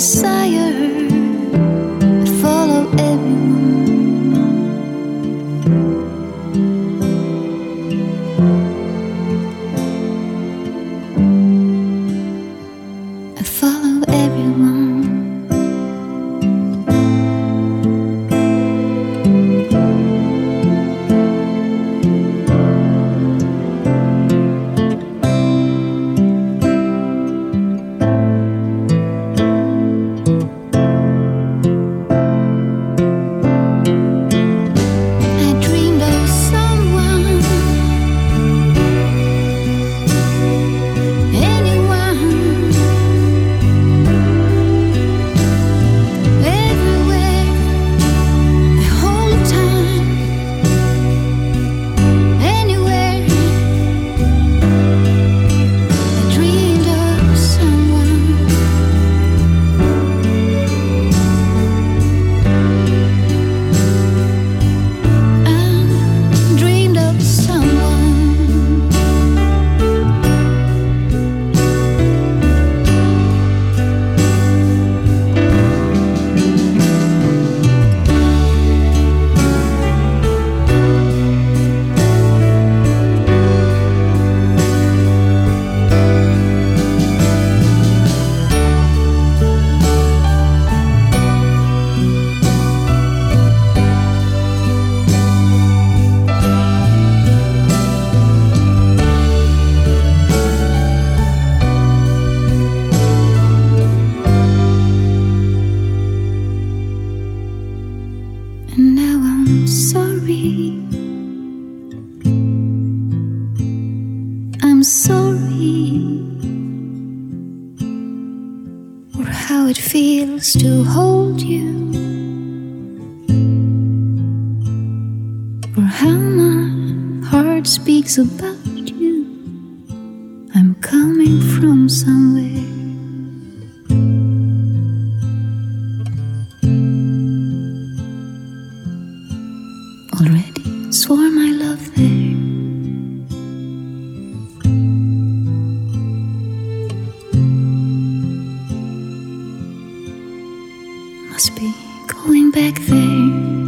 desire. is about you. I'm coming from somewhere. Already swore my love there. Must be going back there.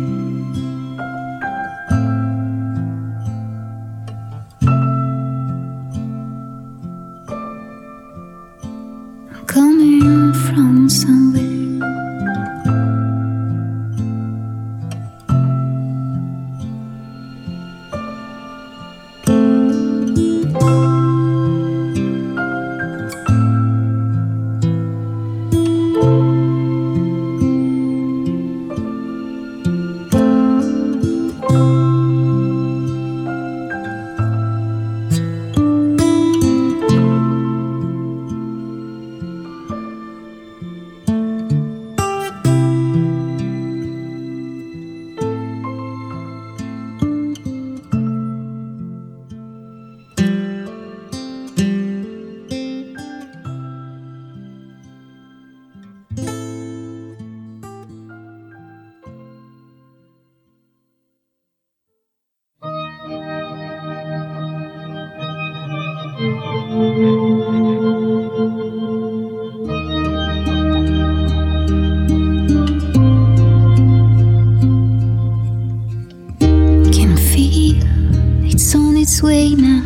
suena.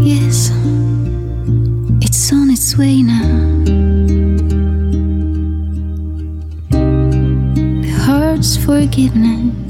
Yes, it's on its way now. The heart's forgiveness.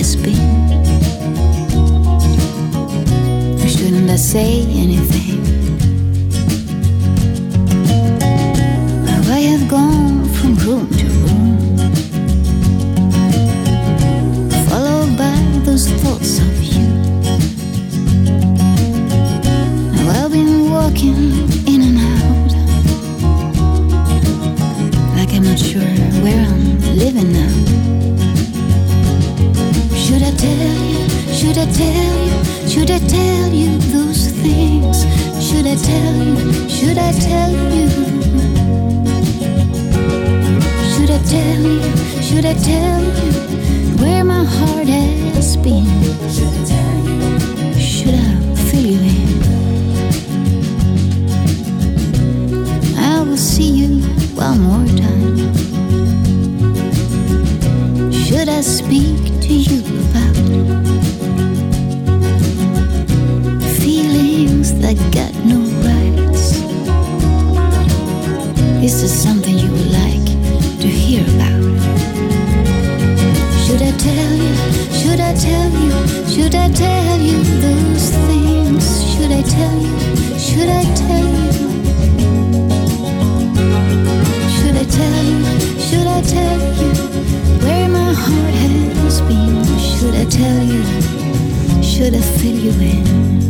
Has been? Or shouldn't I say anything? Should I tell you those things? Should I tell you? Should I tell you? Should I tell you? Should I tell you where my heart has been? Should I tell you? Should I fill you in?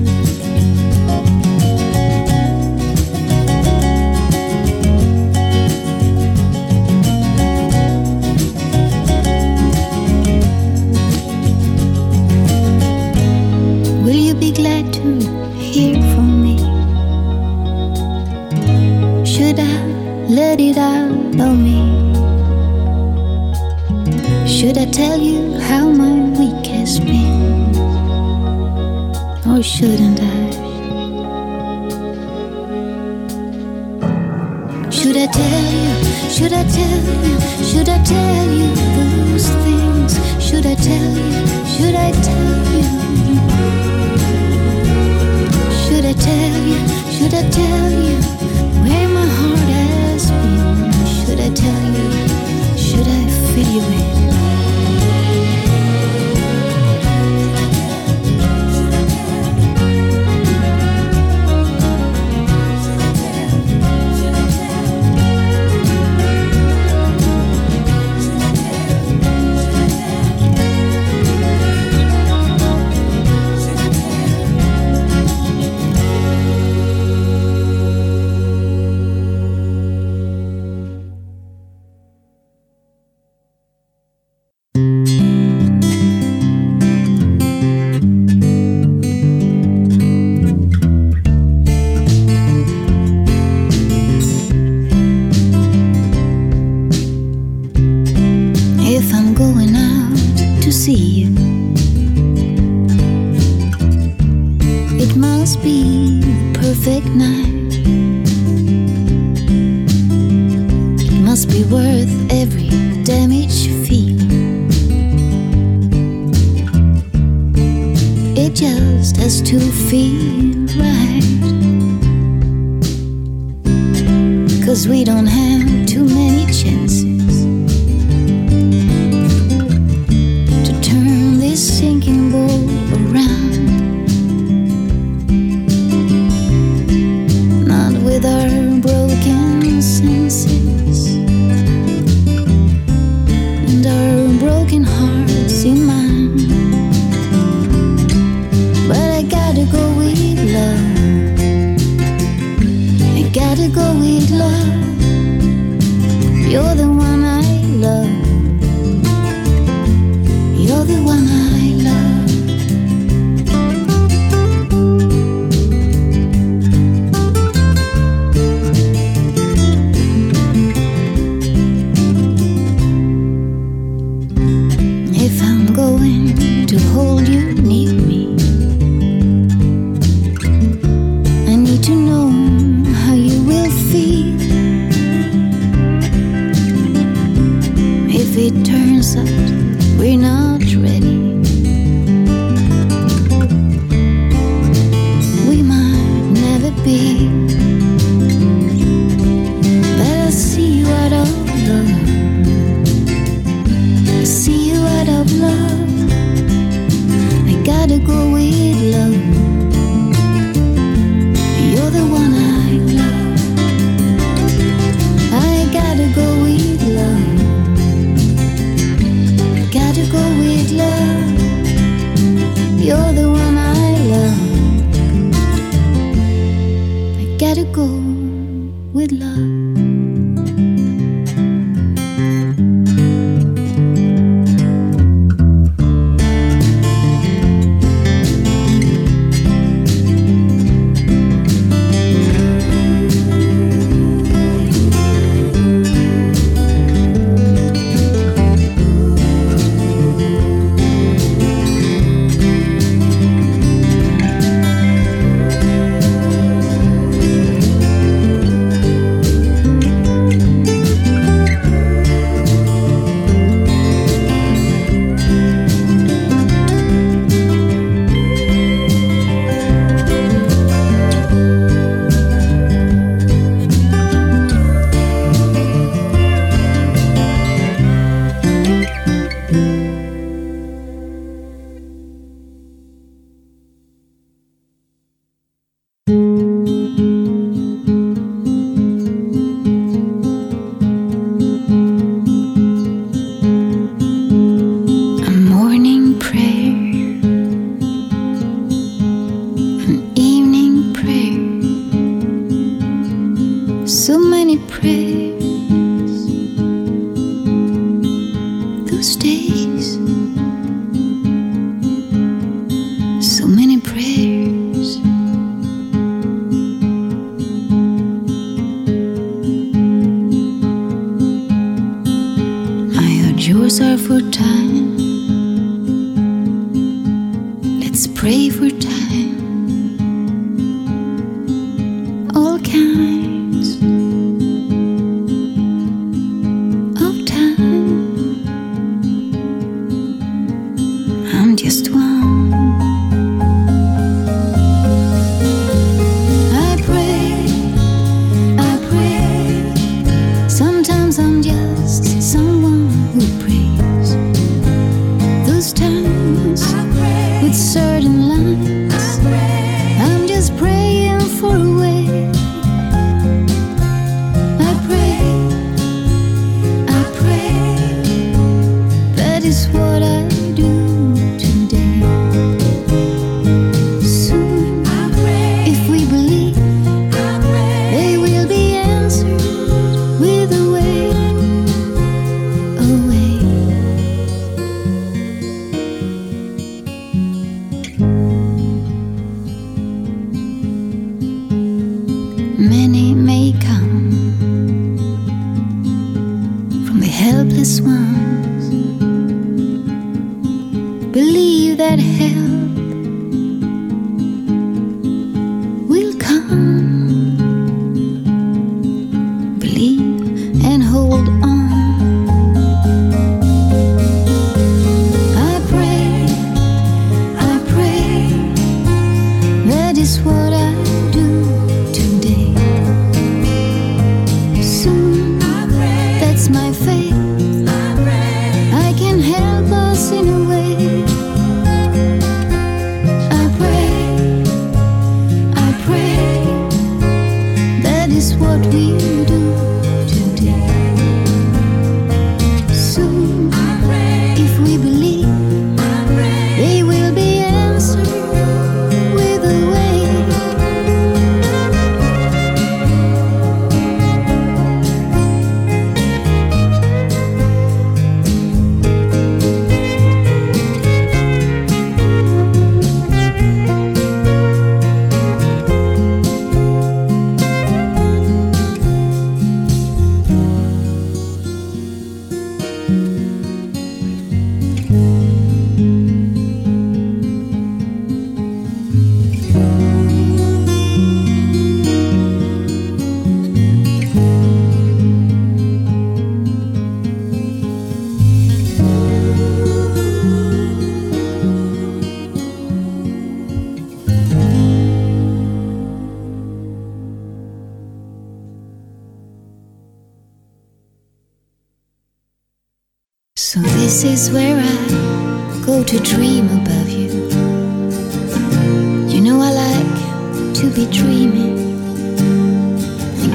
what we do.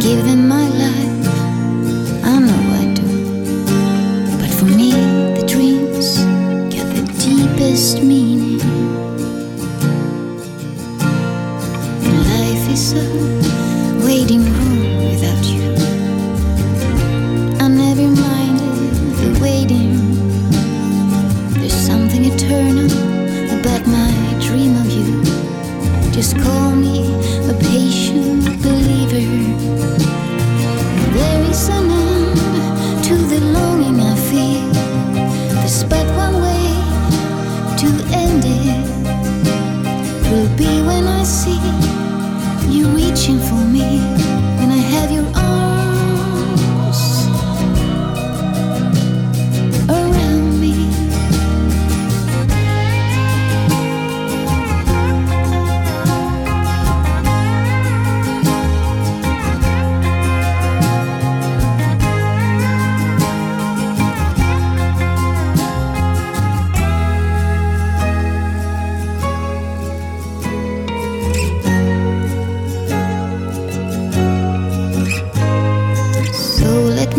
given my life.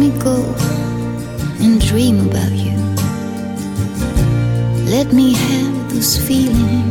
me go and dream about you. Let me have those feelings.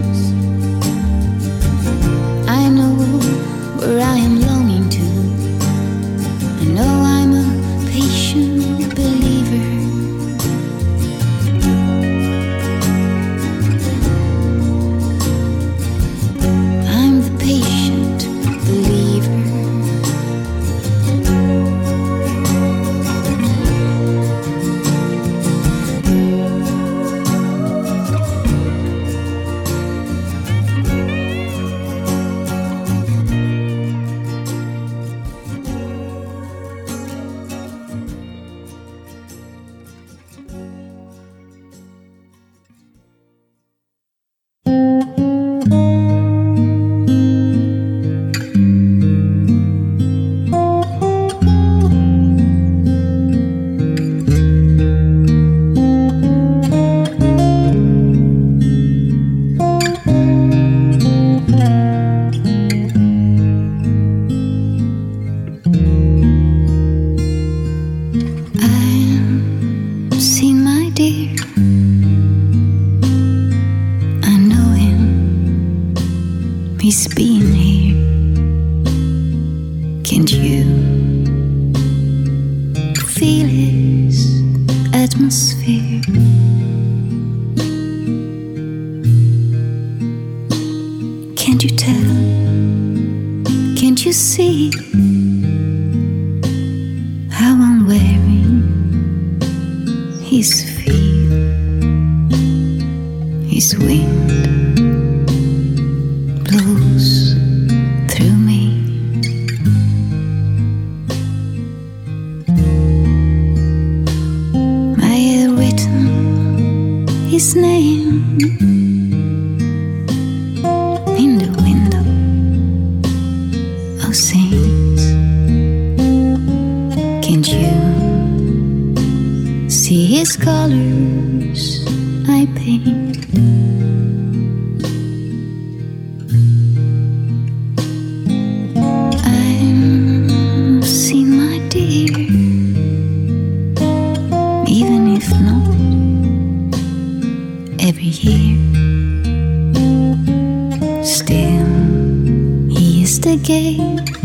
He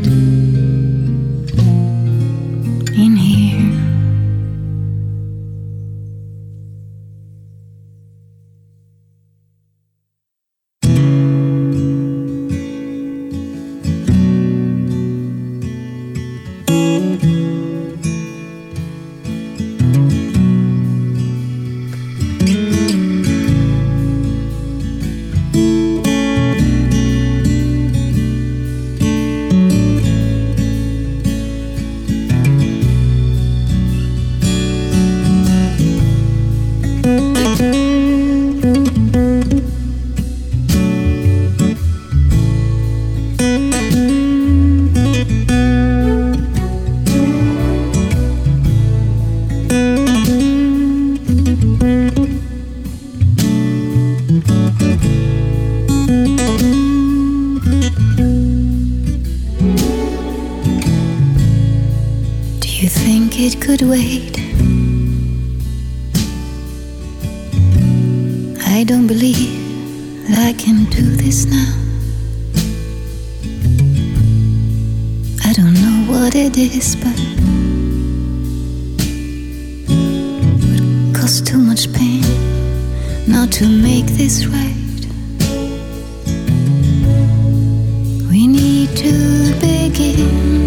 I don't believe I can do this now. I don't know what it is, but it costs too much pain not to make this right. We need to begin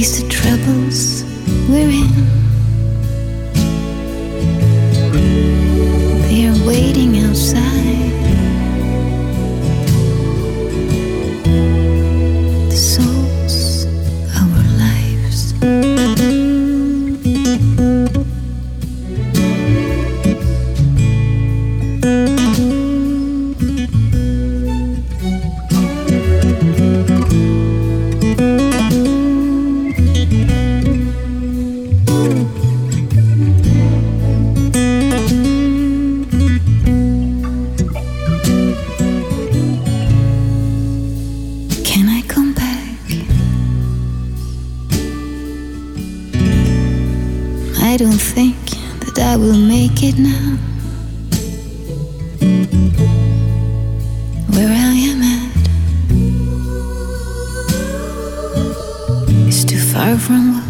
to face the troubles we're in. They are waiting outside. I don't think that I will make it now. Where I am at is too far from what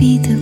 be the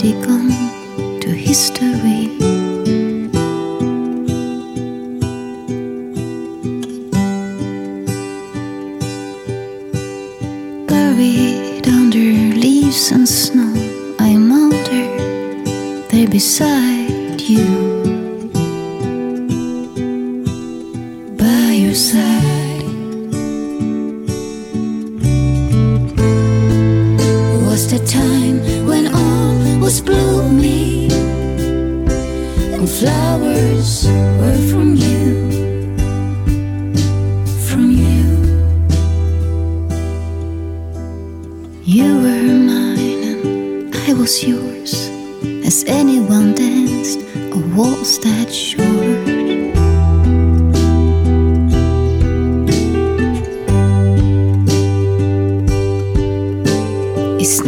thì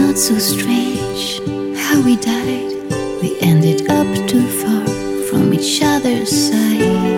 Not so strange how we died. We ended up too far from each other's side.